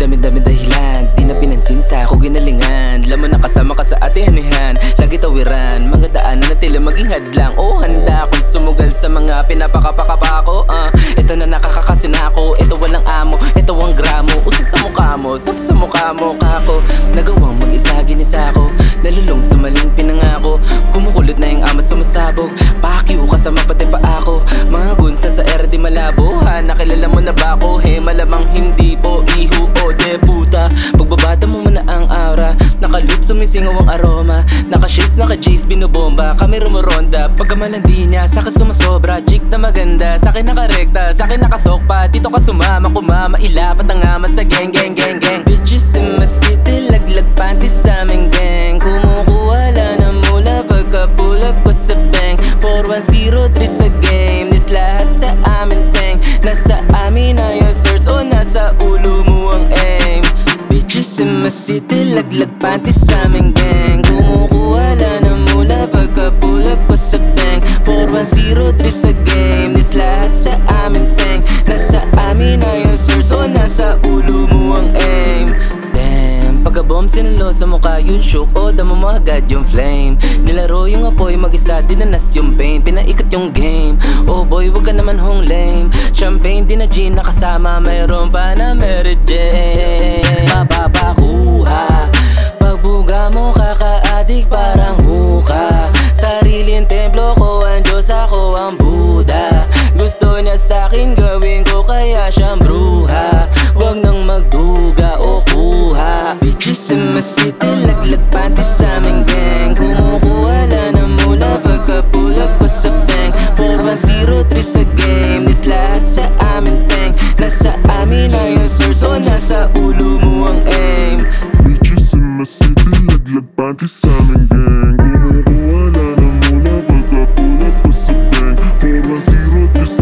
Dami-dami dahilan Di na pinansin sa ako ginalingan. Lamon na kasama ka sa atihanihan Lagi tawiran. Mga daanan na tila maging hadlang. Oh handa akong sumugal sa mga pinapakapakapa ko uh. Ito na nakakakasin ako Ito walang amo Ito ang gramo. Uso sa mukha mo Sap sa mukha mo. Kako Nagawang mag-isa ginisa ko Nalulong sa maling pinangako. Kumukulot na yung amat sumasabog. Pakyo malabo Nakilala mo na ba ako? He malamang hindi po. Iho o de puta. Pagbabada mo muna ang aura. Nakaloop sumisingaw ang aroma. Naka-shades, naka-G's, binubomba. Kami rumoronda. Pagkamalandi niya Saka sumasobra. Chick na maganda. Sa'kin nakarekta. Sa'kin nakasokpa. Dito ka sumama Kumama Ilapat ang amas sa gang gang gang gang. Bitches in my city Laglag panties sa aming gang. Kumukuha lang ng mula Pagka pull ko sa bank. 4103 sa game nasa ulo mo ang aim. Bitches in my city Laglag panties sa aming gang. Kumukuha lang ng mula Pagka pull up ko sa bank. 4103 sa game This lahat sa sinalo sa mukha yun shook O damo mo agad yung flame. Nilaro yung apoy mag-isa dinanas yung pain. Pinaikot yung game Oh boy wag ka naman hong lame. Champagne di na gin nakasama Mayroon pa na Mary Jane. Mapapakuha Pagbuga mo kaka-adik parang Grabe sa game This lahat sa amin tank. Nasa amin na yung source O nasa ulo mo ang aim. Bitches in my city Laglag sa amin gang. Kumukuha na na muna Pagkapulap ko sa bank. 4 0 3